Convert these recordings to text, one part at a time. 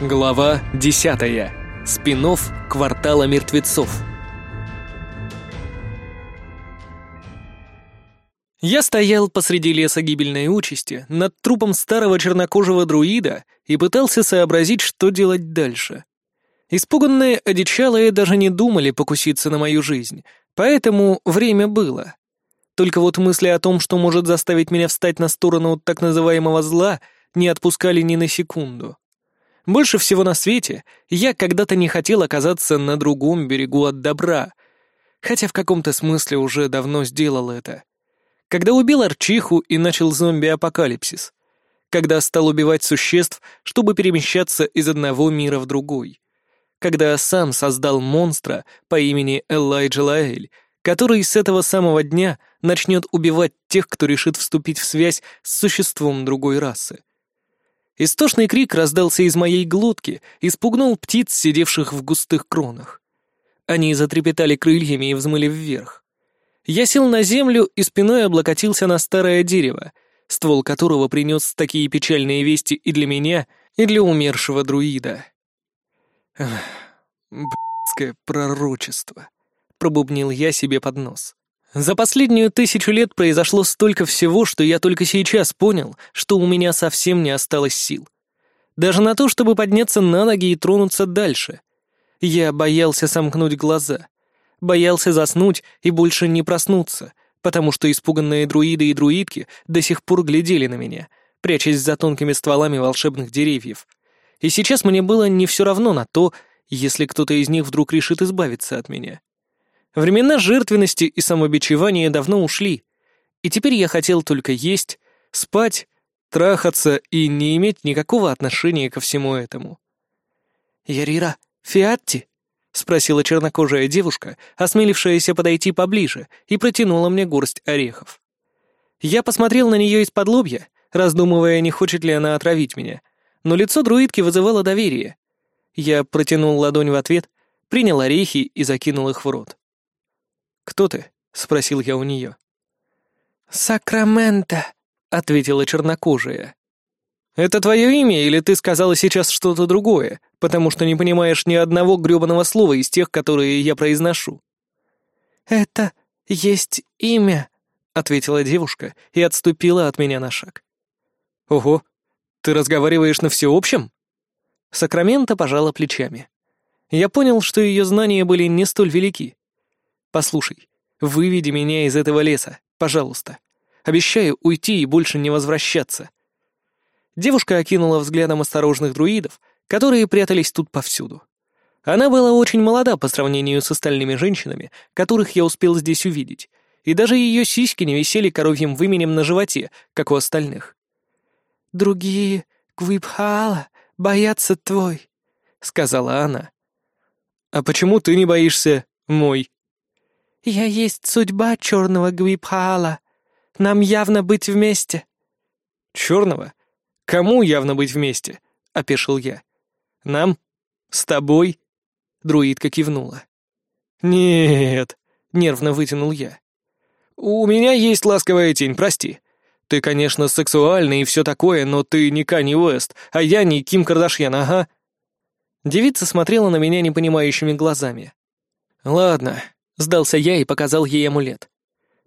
Глава 10. Спинов квартала мертвецов. Я стоял посреди леса гибельной участи, над трупом старого чернокожего друида и пытался сообразить, что делать дальше. Испуганные одичалые даже не думали покуситься на мою жизнь, поэтому время было. Только вот мысли о том, что может заставить меня встать на сторону так называемого зла, не отпускали ни на секунду. Больше всего на свете я когда-то не хотел оказаться на другом берегу от добра, хотя в каком-то смысле уже давно сделал это. Когда убил Арчиху и начал зомби-апокалипсис. Когда стал убивать существ, чтобы перемещаться из одного мира в другой. Когда сам создал монстра по имени Элайджа Лаэль, который с этого самого дня начнет убивать тех, кто решит вступить в связь с существом другой расы. Истошный крик раздался из моей глотки и спугнул птиц, сидевших в густых кронах. Они затрепетали крыльями и взмыли вверх. Я сел на землю и спиной облокотился на старое дерево, ствол которого принес такие печальные вести и для меня, и для умершего друида. «Б***ское пророчество», — пробубнил я себе под нос. За последнюю тысячу лет произошло столько всего, что я только сейчас понял, что у меня совсем не осталось сил. Даже на то, чтобы подняться на ноги и тронуться дальше. Я боялся сомкнуть глаза. Боялся заснуть и больше не проснуться, потому что испуганные друиды и друидки до сих пор глядели на меня, прячась за тонкими стволами волшебных деревьев. И сейчас мне было не все равно на то, если кто-то из них вдруг решит избавиться от меня. Времена жертвенности и самобичевания давно ушли, и теперь я хотел только есть, спать, трахаться и не иметь никакого отношения ко всему этому. «Ярира, Фиатти?» — спросила чернокожая девушка, осмелившаяся подойти поближе, и протянула мне горсть орехов. Я посмотрел на нее из-под лобья, раздумывая, не хочет ли она отравить меня, но лицо друидки вызывало доверие. Я протянул ладонь в ответ, принял орехи и закинул их в рот. «Кто ты?» — спросил я у нее. «Сакраменто», — ответила чернокожая. «Это твое имя, или ты сказала сейчас что-то другое, потому что не понимаешь ни одного грёбаного слова из тех, которые я произношу?» «Это есть имя», — ответила девушка и отступила от меня на шаг. «Ого, ты разговариваешь на всеобщем?» Сакраменто пожала плечами. Я понял, что ее знания были не столь велики. Послушай, выведи меня из этого леса, пожалуйста. Обещаю уйти и больше не возвращаться». Девушка окинула взглядом осторожных друидов, которые прятались тут повсюду. Она была очень молода по сравнению с остальными женщинами, которых я успел здесь увидеть, и даже ее сиськи не висели коровьим выменем на животе, как у остальных. «Другие Гвибхаала боятся твой», — сказала она. «А почему ты не боишься мой?» Я есть судьба черного Гвипхаала. Нам явно быть вместе». «Черного? Кому явно быть вместе?» — опешил я. «Нам? С тобой?» — друидка кивнула. «Нет», — нервно вытянул я. «У меня есть ласковая тень, прости. Ты, конечно, сексуальный и все такое, но ты не Канни Уэст, а я не Ким Кардашьян, ага». Девица смотрела на меня непонимающими глазами. «Ладно, Сдался я и показал ей амулет.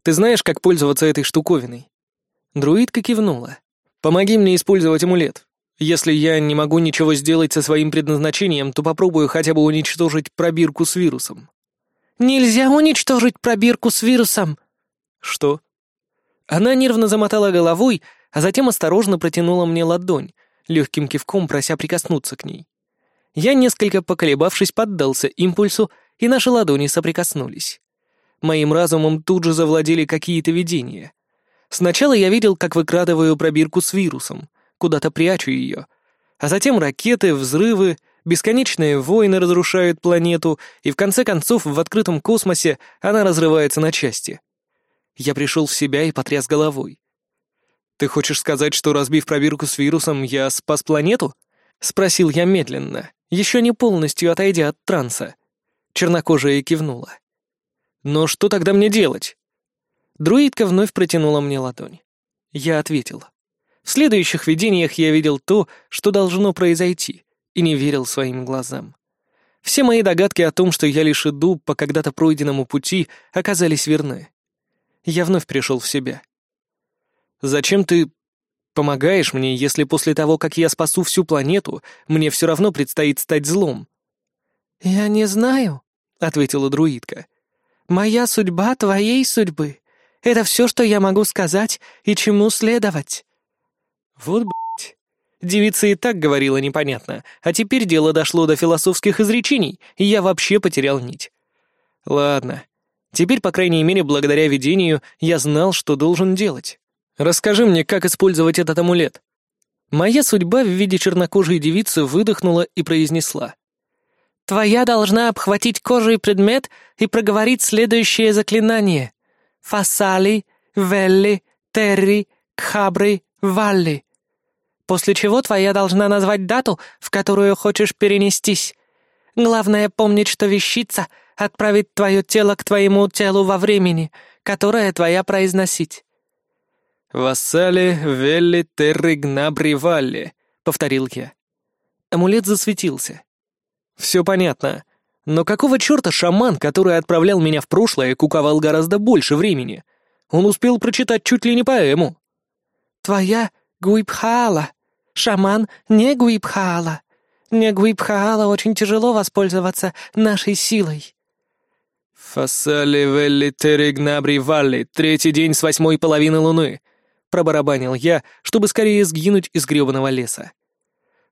«Ты знаешь, как пользоваться этой штуковиной?» Друидка кивнула. «Помоги мне использовать амулет. Если я не могу ничего сделать со своим предназначением, то попробую хотя бы уничтожить пробирку с вирусом». «Нельзя уничтожить пробирку с вирусом!» «Что?» Она нервно замотала головой, а затем осторожно протянула мне ладонь, легким кивком прося прикоснуться к ней. Я, несколько поколебавшись, поддался импульсу, и наши ладони соприкоснулись. Моим разумом тут же завладели какие-то видения. Сначала я видел, как выкрадываю пробирку с вирусом, куда-то прячу ее, а затем ракеты, взрывы, бесконечные войны разрушают планету, и в конце концов в открытом космосе она разрывается на части. Я пришел в себя и потряс головой. «Ты хочешь сказать, что, разбив пробирку с вирусом, я спас планету?» — спросил я медленно, еще не полностью отойдя от транса. Чернокожая кивнула. «Но «Ну что тогда мне делать?» Друидка вновь протянула мне ладонь. Я ответил: В следующих видениях я видел то, что должно произойти, и не верил своим глазам. Все мои догадки о том, что я лишь иду по когда-то пройденному пути, оказались верны. Я вновь пришел в себя. «Зачем ты помогаешь мне, если после того, как я спасу всю планету, мне все равно предстоит стать злом?» «Я не знаю», — ответила друидка. «Моя судьба твоей судьбы. Это все, что я могу сказать и чему следовать». Вот, блядь. Девица и так говорила непонятно, а теперь дело дошло до философских изречений, и я вообще потерял нить. Ладно. Теперь, по крайней мере, благодаря видению, я знал, что должен делать. Расскажи мне, как использовать этот амулет. Моя судьба в виде чернокожей девицы выдохнула и произнесла. Твоя должна обхватить кожей предмет и проговорить следующее заклинание. Фасали, Велли, Терри, Кхабры, Валли. После чего твоя должна назвать дату, в которую хочешь перенестись. Главное помнить, что вещица отправит твое тело к твоему телу во времени, которое твоя произносить. «Вассали, Велли, Терри, Гнабри, Валли», — повторил я. Амулет засветился. Все понятно. Но какого черта шаман, который отправлял меня в прошлое, куковал гораздо больше времени? Он успел прочитать чуть ли не поэму. Твоя Гуипхаала. Шаман не Гуипхаала. Не Гуипхаала очень тяжело воспользоваться нашей силой. «Фасали Велли Теригнабри Валли, третий день с восьмой половины луны», — пробарабанил я, чтобы скорее сгинуть из грёбаного леса.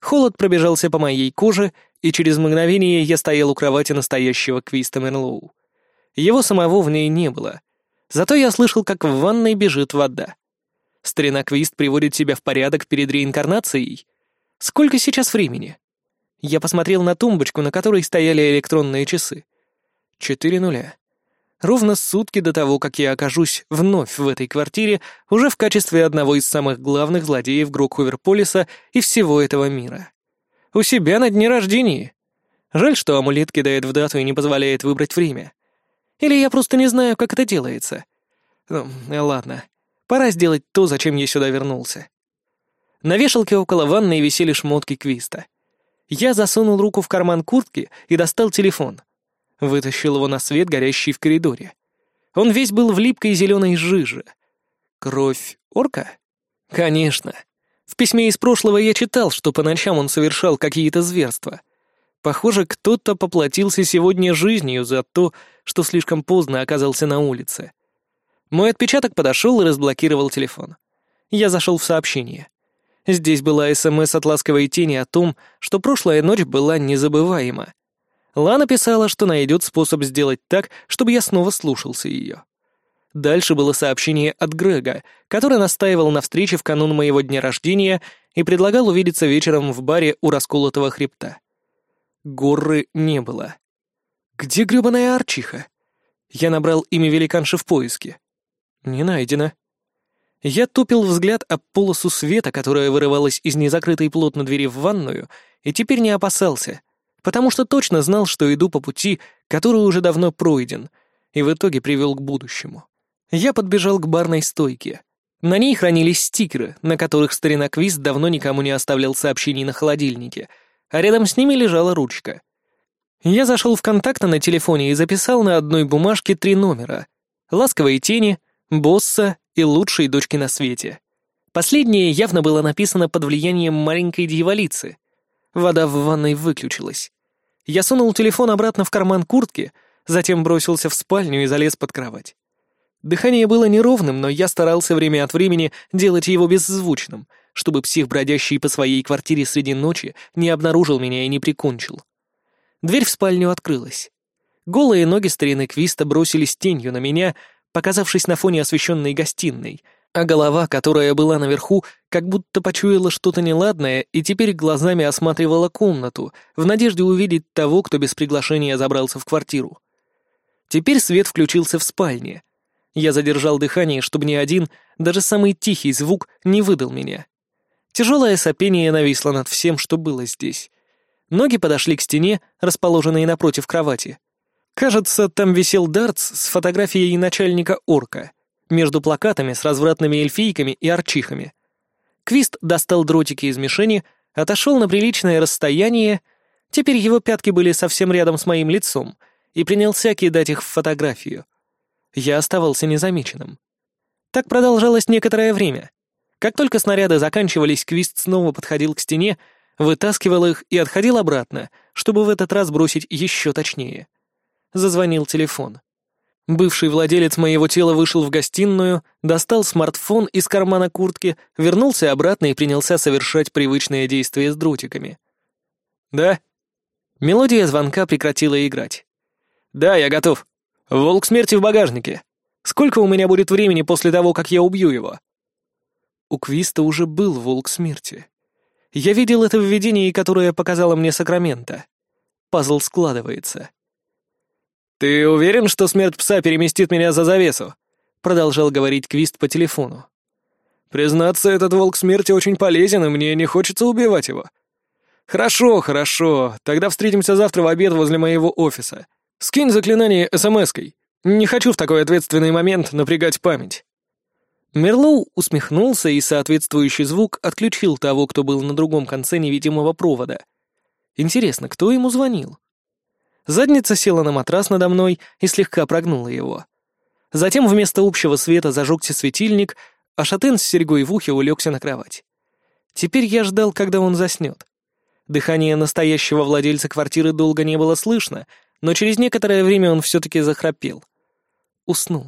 Холод пробежался по моей коже, и через мгновение я стоял у кровати настоящего Квиста Мерлоу. Его самого в ней не было. Зато я слышал, как в ванной бежит вода. Старина Квист приводит себя в порядок перед реинкарнацией. Сколько сейчас времени? Я посмотрел на тумбочку, на которой стояли электронные часы. Четыре нуля. Ровно сутки до того, как я окажусь вновь в этой квартире, уже в качестве одного из самых главных злодеев Грокховерполиса и всего этого мира. У себя на дне рождения. Жаль, что амулет кидает в дату и не позволяет выбрать время. Или я просто не знаю, как это делается. Ну, ладно. Пора сделать то, зачем я сюда вернулся. На вешалке около ванной висели шмотки Квиста. Я засунул руку в карман куртки и достал телефон. Вытащил его на свет, горящий в коридоре. Он весь был в липкой зеленой жиже. Кровь орка? Конечно. В письме из прошлого я читал, что по ночам он совершал какие-то зверства. Похоже, кто-то поплатился сегодня жизнью за то, что слишком поздно оказался на улице. Мой отпечаток подошел и разблокировал телефон. Я зашел в сообщение. Здесь была СМС от ласковой тени о том, что прошлая ночь была незабываема. Лана писала, что найдет способ сделать так, чтобы я снова слушался ее. Дальше было сообщение от Грега, который настаивал на встрече в канун моего дня рождения и предлагал увидеться вечером в баре у расколотого хребта. Горы не было. Где грёбаная Арчиха? Я набрал имя великанши в поиске. Не найдено. Я тупил взгляд об полосу света, которая вырывалась из незакрытой плотно двери в ванную, и теперь не опасался, потому что точно знал, что иду по пути, который уже давно пройден, и в итоге привел к будущему. Я подбежал к барной стойке. На ней хранились стикеры, на которых старина Квиз давно никому не оставлял сообщений на холодильнике, а рядом с ними лежала ручка. Я зашел в контакты на телефоне и записал на одной бумажке три номера. «Ласковые тени», «Босса» и «Лучшие дочки на свете». Последнее явно было написано под влиянием маленькой дьяволицы. Вода в ванной выключилась. Я сунул телефон обратно в карман куртки, затем бросился в спальню и залез под кровать. Дыхание было неровным, но я старался время от времени делать его беззвучным, чтобы псих, бродящий по своей квартире среди ночи, не обнаружил меня и не прикончил. Дверь в спальню открылась. Голые ноги старины Квиста бросились тенью на меня, показавшись на фоне освещенной гостиной, а голова, которая была наверху, как будто почуяла что-то неладное и теперь глазами осматривала комнату, в надежде увидеть того, кто без приглашения забрался в квартиру. Теперь свет включился в спальне — я задержал дыхание, чтобы ни один, даже самый тихий звук не выдал меня. Тяжелое сопение нависло над всем, что было здесь. Ноги подошли к стене, расположенной напротив кровати. Кажется, там висел дартс с фотографией начальника орка, между плакатами с развратными эльфийками и арчихами. Квист достал дротики из мишени, отошел на приличное расстояние, теперь его пятки были совсем рядом с моим лицом, и принялся кидать их в фотографию — я оставался незамеченным. Так продолжалось некоторое время. Как только снаряды заканчивались, Квист снова подходил к стене, вытаскивал их и отходил обратно, чтобы в этот раз бросить еще точнее. Зазвонил телефон. Бывший владелец моего тела вышел в гостиную, достал смартфон из кармана куртки, вернулся обратно и принялся совершать привычные действия с дротиками. «Да?» Мелодия звонка прекратила играть. «Да, я готов», Волк смерти в багажнике. Сколько у меня будет времени после того, как я убью его?» У Квиста уже был волк смерти. Я видел это в видении, которое показала мне Сакрамента. Пазл складывается. «Ты уверен, что смерть пса переместит меня за завесу?» — продолжал говорить Квист по телефону. «Признаться, этот волк смерти очень полезен, и мне не хочется убивать его». «Хорошо, хорошо. Тогда встретимся завтра в обед возле моего офиса», Скинь заклинание СМС-кой. Не хочу в такой ответственный момент напрягать память». Мерлоу усмехнулся, и соответствующий звук отключил того, кто был на другом конце невидимого провода. Интересно, кто ему звонил? Задница села на матрас надо мной и слегка прогнула его. Затем вместо общего света зажегся светильник, а шатен с серьгой в ухе улегся на кровать. Теперь я ждал, когда он заснет. Дыхание настоящего владельца квартиры долго не было слышно — но через некоторое время он все-таки захрапел. Уснул.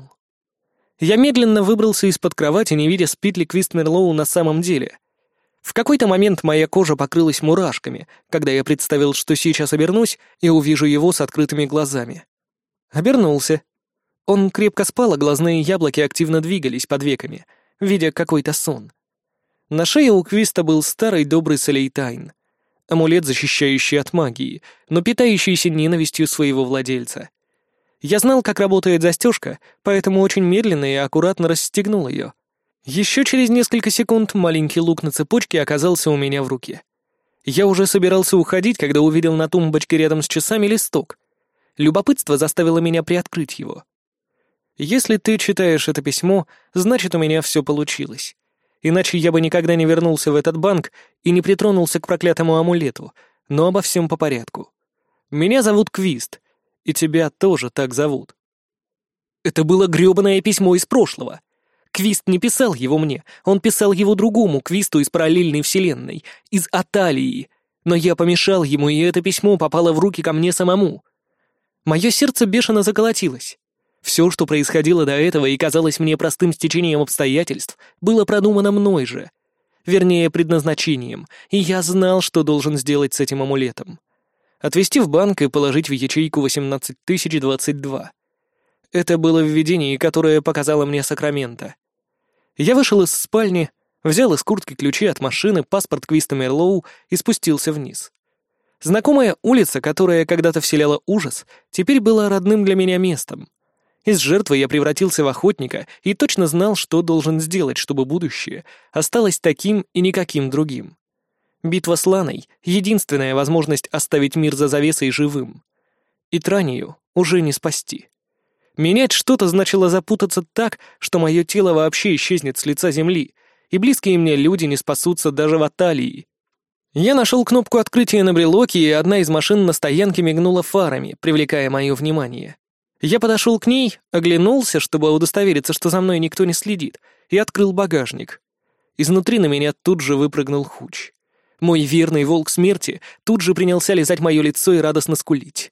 Я медленно выбрался из-под кровати, не видя, спит ли Квист Мерлоу на самом деле. В какой-то момент моя кожа покрылась мурашками, когда я представил, что сейчас обернусь и увижу его с открытыми глазами. Обернулся. Он крепко спал, а глазные яблоки активно двигались под веками, видя какой-то сон. На шее у Квиста был старый добрый солейтайн — амулет, защищающий от магии, но питающийся ненавистью своего владельца. Я знал, как работает застежка, поэтому очень медленно и аккуратно расстегнул ее. Еще через несколько секунд маленький лук на цепочке оказался у меня в руке. Я уже собирался уходить, когда увидел на тумбочке рядом с часами листок. Любопытство заставило меня приоткрыть его. «Если ты читаешь это письмо, значит, у меня все получилось иначе я бы никогда не вернулся в этот банк и не притронулся к проклятому амулету, но обо всем по порядку. Меня зовут Квист, и тебя тоже так зовут. Это было грёбаное письмо из прошлого. Квист не писал его мне, он писал его другому Квисту из параллельной вселенной, из Аталии. Но я помешал ему, и это письмо попало в руки ко мне самому. Мое сердце бешено заколотилось. Все, что происходило до этого и казалось мне простым стечением обстоятельств, было продумано мной же. Вернее, предназначением, и я знал, что должен сделать с этим амулетом. Отвести в банк и положить в ячейку 18022. Это было введение, которое показало мне Сакраменто. Я вышел из спальни, взял из куртки ключи от машины, паспорт Квиста Мерлоу и спустился вниз. Знакомая улица, которая когда-то вселяла ужас, теперь была родным для меня местом — из жертвы я превратился в охотника и точно знал, что должен сделать, чтобы будущее осталось таким и никаким другим. Битва с Ланой — единственная возможность оставить мир за завесой живым. И Транию уже не спасти. Менять что-то значило запутаться так, что мое тело вообще исчезнет с лица земли, и близкие мне люди не спасутся даже в Аталии. Я нашел кнопку открытия на брелоке, и одна из машин на стоянке мигнула фарами, привлекая мое внимание. Я подошел к ней, оглянулся, чтобы удостовериться, что за мной никто не следит, и открыл багажник. Изнутри на меня тут же выпрыгнул хуч. Мой верный волк смерти тут же принялся лизать мое лицо и радостно скулить.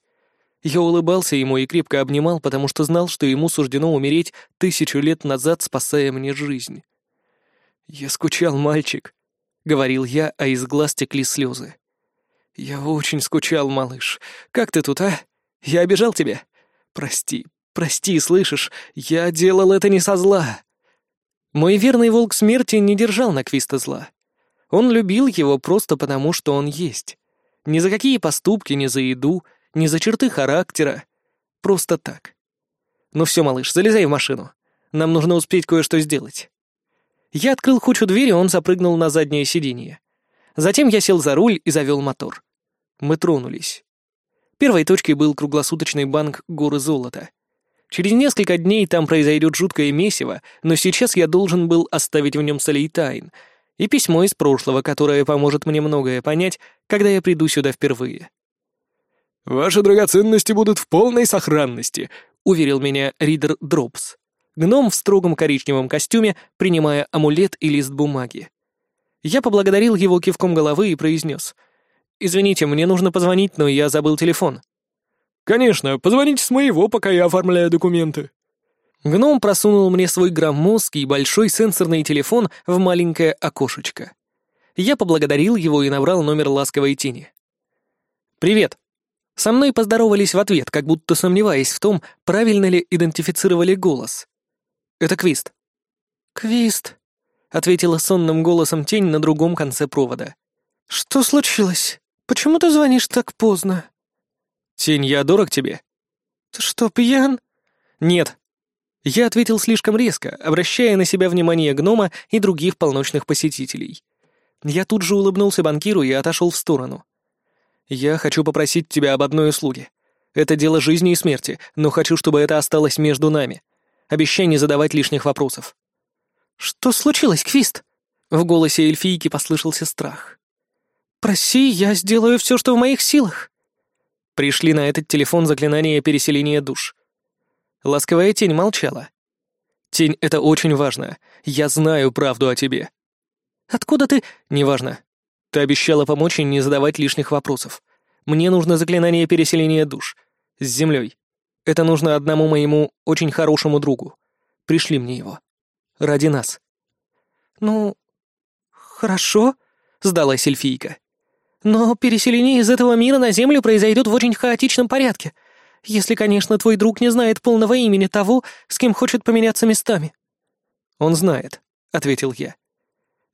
Я улыбался ему и крепко обнимал, потому что знал, что ему суждено умереть тысячу лет назад, спасая мне жизнь. «Я скучал, мальчик», — говорил я, а из глаз текли слезы. «Я очень скучал, малыш. Как ты тут, а? Я обижал тебя?» Прости, прости, слышишь? Я делал это не со зла». Мой верный волк смерти не держал на Квиста зла. Он любил его просто потому, что он есть. Ни за какие поступки, ни за еду, ни за черты характера. Просто так. «Ну все, малыш, залезай в машину. Нам нужно успеть кое-что сделать». Я открыл кучу двери, он запрыгнул на заднее сиденье. Затем я сел за руль и завел мотор. Мы тронулись. Первой точкой был круглосуточный банк горы золота. Через несколько дней там произойдет жуткое месиво, но сейчас я должен был оставить в нем Салейтайн и письмо из прошлого, которое поможет мне многое понять, когда я приду сюда впервые. «Ваши драгоценности будут в полной сохранности», — уверил меня Ридер Дропс. Гном в строгом коричневом костюме, принимая амулет и лист бумаги. Я поблагодарил его кивком головы и произнес — Извините, мне нужно позвонить, но я забыл телефон. Конечно, позвоните с моего, пока я оформляю документы. Гном просунул мне свой громоздкий большой сенсорный телефон в маленькое окошечко. Я поблагодарил его и набрал номер ласковой тени. «Привет». Со мной поздоровались в ответ, как будто сомневаясь в том, правильно ли идентифицировали голос. «Это Квист». «Квист», — ответила сонным голосом тень на другом конце провода. «Что случилось?» Почему ты звонишь так поздно?» «Тень, я дорог тебе». «Ты что, пьян?» «Нет». Я ответил слишком резко, обращая на себя внимание гнома и других полночных посетителей. Я тут же улыбнулся банкиру и отошел в сторону. «Я хочу попросить тебя об одной услуге. Это дело жизни и смерти, но хочу, чтобы это осталось между нами. Обещай не задавать лишних вопросов». «Что случилось, Квист?» В голосе эльфийки послышался страх. «Проси, я сделаю все, что в моих силах». Пришли на этот телефон заклинания переселения душ. Ласковая тень молчала. «Тень, это очень важно. Я знаю правду о тебе». «Откуда ты?» «Неважно. Ты обещала помочь и не задавать лишних вопросов. Мне нужно заклинание переселения душ. С землей. Это нужно одному моему очень хорошему другу. Пришли мне его. Ради нас». «Ну, хорошо», — сдалась эльфийка. Но переселение из этого мира на Землю произойдет в очень хаотичном порядке. Если, конечно, твой друг не знает полного имени того, с кем хочет поменяться местами. Он знает, ответил я.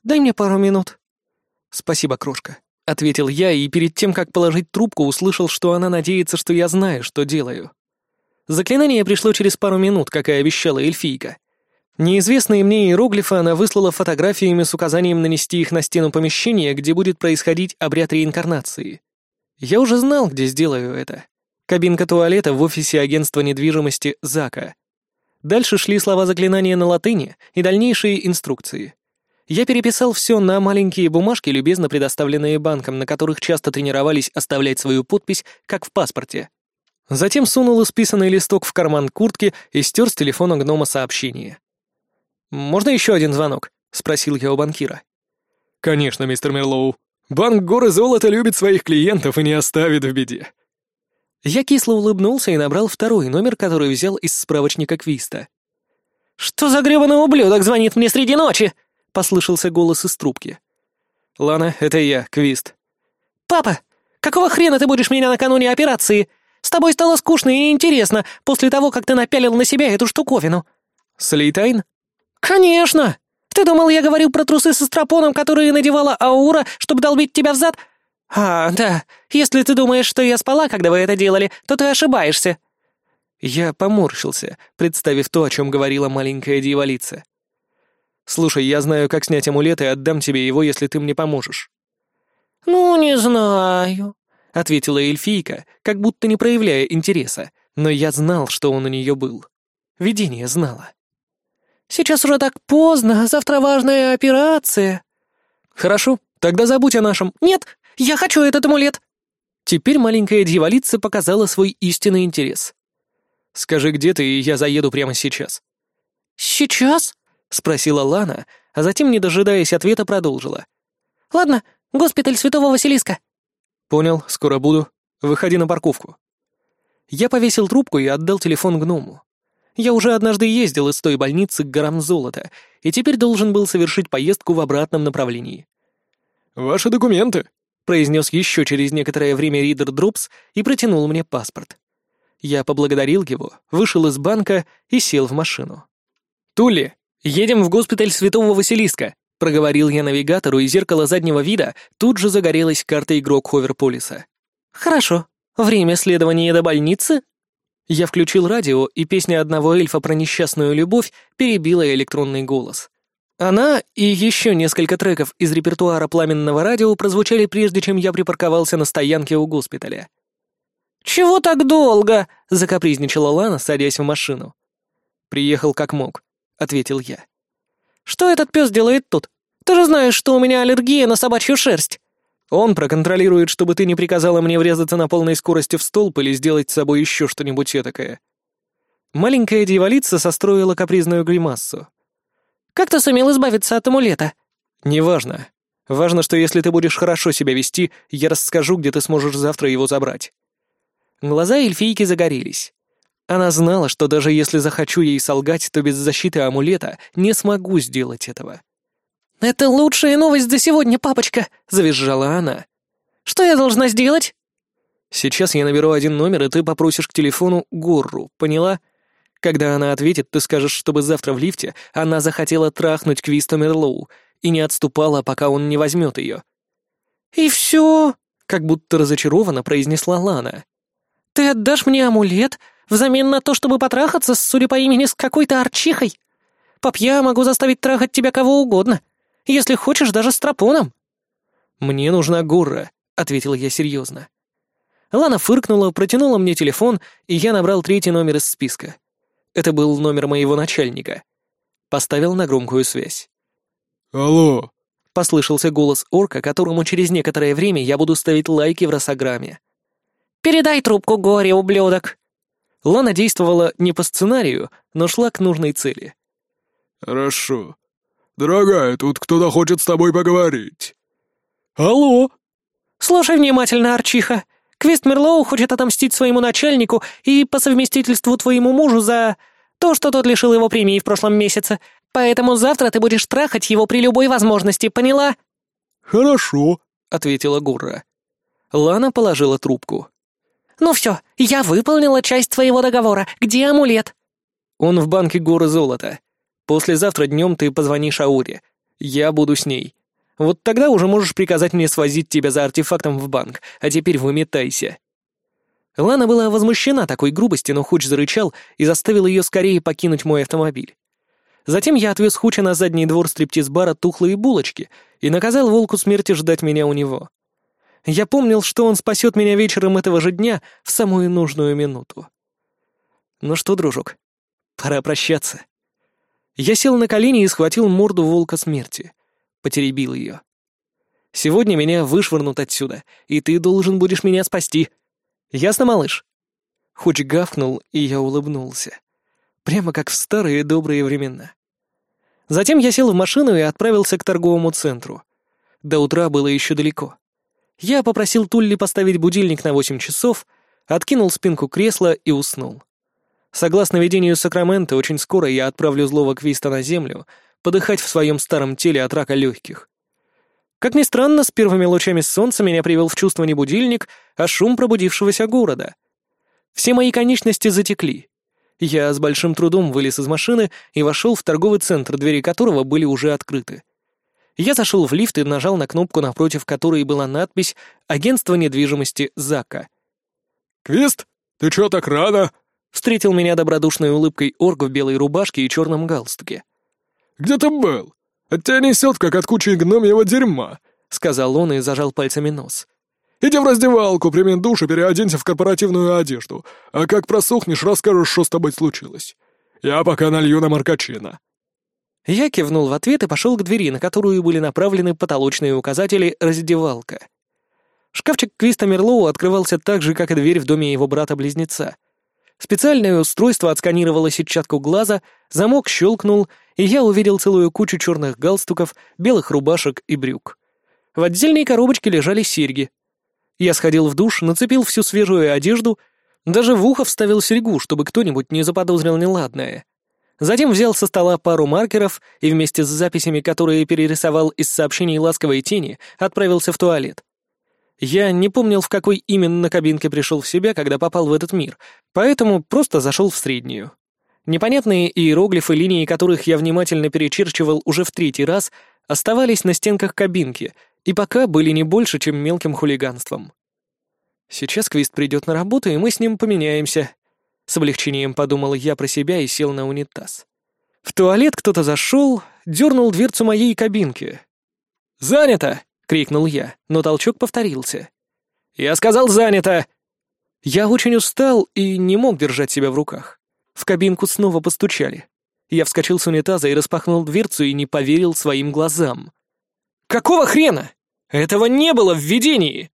Дай мне пару минут. Спасибо, крошка, ответил я и перед тем, как положить трубку, услышал, что она надеется, что я знаю, что делаю. Заклинание пришло через пару минут, как и обещала эльфийка. Неизвестные мне иероглифы она выслала фотографиями с указанием нанести их на стену помещения, где будет происходить обряд реинкарнации. Я уже знал, где сделаю это. Кабинка туалета в офисе агентства недвижимости «Зака». Дальше шли слова заклинания на латыни и дальнейшие инструкции. Я переписал все на маленькие бумажки, любезно предоставленные банком, на которых часто тренировались оставлять свою подпись, как в паспорте. Затем сунул исписанный листок в карман куртки и стер с телефона гнома сообщение. «Можно еще один звонок?» — спросил я у банкира. «Конечно, мистер Мерлоу. Банк горы золота любит своих клиентов и не оставит в беде». Я кисло улыбнулся и набрал второй номер, который взял из справочника Квиста. «Что за гребаный ублюдок звонит мне среди ночи?» — послышался голос из трубки. «Лана, это я, Квист». «Папа, какого хрена ты будешь меня накануне операции? С тобой стало скучно и интересно после того, как ты напялил на себя эту штуковину». «Слейтайн?» «Конечно! Ты думал, я говорил про трусы со стропоном, которые надевала Аура, чтобы долбить тебя в зад?» «А, да. Если ты думаешь, что я спала, когда вы это делали, то ты ошибаешься». Я поморщился, представив то, о чем говорила маленькая дьяволица. «Слушай, я знаю, как снять амулет, и отдам тебе его, если ты мне поможешь». «Ну, не знаю», — ответила эльфийка, как будто не проявляя интереса, но я знал, что он у нее был. Видение знало. Сейчас уже так поздно, завтра важная операция». «Хорошо, тогда забудь о нашем». «Нет, я хочу этот амулет». Теперь маленькая дьяволица показала свой истинный интерес. «Скажи, где ты, и я заеду прямо сейчас». «Сейчас?» — спросила Лана, а затем, не дожидаясь ответа, продолжила. «Ладно, госпиталь Святого Василиска». «Понял, скоро буду. Выходи на парковку». Я повесил трубку и отдал телефон гному. Я уже однажды ездил из той больницы к горам золота, и теперь должен был совершить поездку в обратном направлении. «Ваши документы», — произнес еще через некоторое время Ридер Дропс и протянул мне паспорт. Я поблагодарил его, вышел из банка и сел в машину. «Тули, едем в госпиталь Святого Василиска», — проговорил я навигатору, и зеркало заднего вида тут же загорелось карта игрок Ховерполиса. «Хорошо. Время следования до больницы я включил радио, и песня одного эльфа про несчастную любовь перебила электронный голос. Она и еще несколько треков из репертуара пламенного радио прозвучали прежде, чем я припарковался на стоянке у госпиталя. «Чего так долго?» — закапризничала Лана, садясь в машину. «Приехал как мог», — ответил я. «Что этот пес делает тут? Ты же знаешь, что у меня аллергия на собачью шерсть!» Он проконтролирует, чтобы ты не приказала мне врезаться на полной скорости в столб или сделать с собой еще что-нибудь этакое». Маленькая дьяволица состроила капризную гримассу. «Как ты сумел избавиться от амулета?» «Неважно. Важно, что если ты будешь хорошо себя вести, я расскажу, где ты сможешь завтра его забрать». Глаза эльфийки загорелись. Она знала, что даже если захочу ей солгать, то без защиты амулета не смогу сделать этого. «Это лучшая новость до сегодня, папочка!» — завизжала она. «Что я должна сделать?» «Сейчас я наберу один номер, и ты попросишь к телефону Горру, поняла? Когда она ответит, ты скажешь, чтобы завтра в лифте она захотела трахнуть Квиста Мерлоу и не отступала, пока он не возьмет ее». «И все?» — как будто разочарованно произнесла Лана. «Ты отдашь мне амулет взамен на то, чтобы потрахаться, судя по имени, с какой-то арчихой? Пап, я могу заставить трахать тебя кого угодно». Если хочешь, даже с тропоном». «Мне нужна Гурра», — ответил я серьезно. Лана фыркнула, протянула мне телефон, и я набрал третий номер из списка. Это был номер моего начальника. Поставил на громкую связь. «Алло!» — послышался голос орка, которому через некоторое время я буду ставить лайки в Росограмме. «Передай трубку горе, ублюдок!» Лана действовала не по сценарию, но шла к нужной цели. «Хорошо», «Дорогая, тут кто-то хочет с тобой поговорить». «Алло?» «Слушай внимательно, Арчиха. Квест Мерлоу хочет отомстить своему начальнику и по совместительству твоему мужу за то, что тот лишил его премии в прошлом месяце. Поэтому завтра ты будешь трахать его при любой возможности, поняла?» «Хорошо», — ответила Гурра. Лана положила трубку. «Ну все, я выполнила часть твоего договора. Где амулет?» «Он в банке горы золота. Послезавтра днем ты позвони Шауре. Я буду с ней. Вот тогда уже можешь приказать мне свозить тебя за артефактом в банк, а теперь выметайся». Лана была возмущена такой грубости, но Хуч зарычал и заставил ее скорее покинуть мой автомобиль. Затем я отвез Хуча на задний двор стриптиз-бара тухлые булочки и наказал волку смерти ждать меня у него. Я помнил, что он спасет меня вечером этого же дня в самую нужную минуту. Ну что, дружок, пора прощаться. Я сел на колени и схватил морду волка смерти. Потеребил ее. «Сегодня меня вышвырнут отсюда, и ты должен будешь меня спасти. Ясно, малыш?» Хоч гавкнул, и я улыбнулся. Прямо как в старые добрые времена. Затем я сел в машину и отправился к торговому центру. До утра было еще далеко. Я попросил Тулли поставить будильник на восемь часов, откинул спинку кресла и уснул. Согласно ведению Сакрамента, очень скоро я отправлю злого Квиста на землю, подыхать в своем старом теле от рака легких. Как ни странно, с первыми лучами солнца меня привел в чувство не будильник, а шум пробудившегося города. Все мои конечности затекли. Я с большим трудом вылез из машины и вошел в торговый центр, двери которого были уже открыты. Я зашел в лифт и нажал на кнопку, напротив которой была надпись «Агентство недвижимости Зака». «Квист, ты чё так рано?» встретил меня добродушной улыбкой орга в белой рубашке и черном галстуке. «Где ты был? От тебя несет, как от кучи гномьего дерьма», — сказал он и зажал пальцами нос. «Иди в раздевалку, прими душ и переоденься в корпоративную одежду, а как просохнешь, расскажешь, что с тобой случилось. Я пока налью на маркачина». Я кивнул в ответ и пошел к двери, на которую были направлены потолочные указатели «раздевалка». Шкафчик Квиста Мерлоу открывался так же, как и дверь в доме его брата-близнеца — Специальное устройство отсканировало сетчатку глаза, замок щелкнул, и я увидел целую кучу черных галстуков, белых рубашек и брюк. В отдельной коробочке лежали серьги. Я сходил в душ, нацепил всю свежую одежду, даже в ухо вставил серьгу, чтобы кто-нибудь не заподозрил неладное. Затем взял со стола пару маркеров и вместе с записями, которые перерисовал из сообщений ласковой тени, отправился в туалет. Я не помнил, в какой именно кабинке пришел в себя, когда попал в этот мир, поэтому просто зашел в среднюю. Непонятные иероглифы, линии которых я внимательно перечерчивал уже в третий раз, оставались на стенках кабинки и пока были не больше, чем мелким хулиганством. «Сейчас Квист придет на работу, и мы с ним поменяемся», — с облегчением подумал я про себя и сел на унитаз. В туалет кто-то зашел, дернул дверцу моей кабинки. «Занято!» — крикнул я, но толчок повторился. «Я сказал, занято!» Я очень устал и не мог держать себя в руках. В кабинку снова постучали. Я вскочил с унитаза и распахнул дверцу и не поверил своим глазам. «Какого хрена? Этого не было в видении!»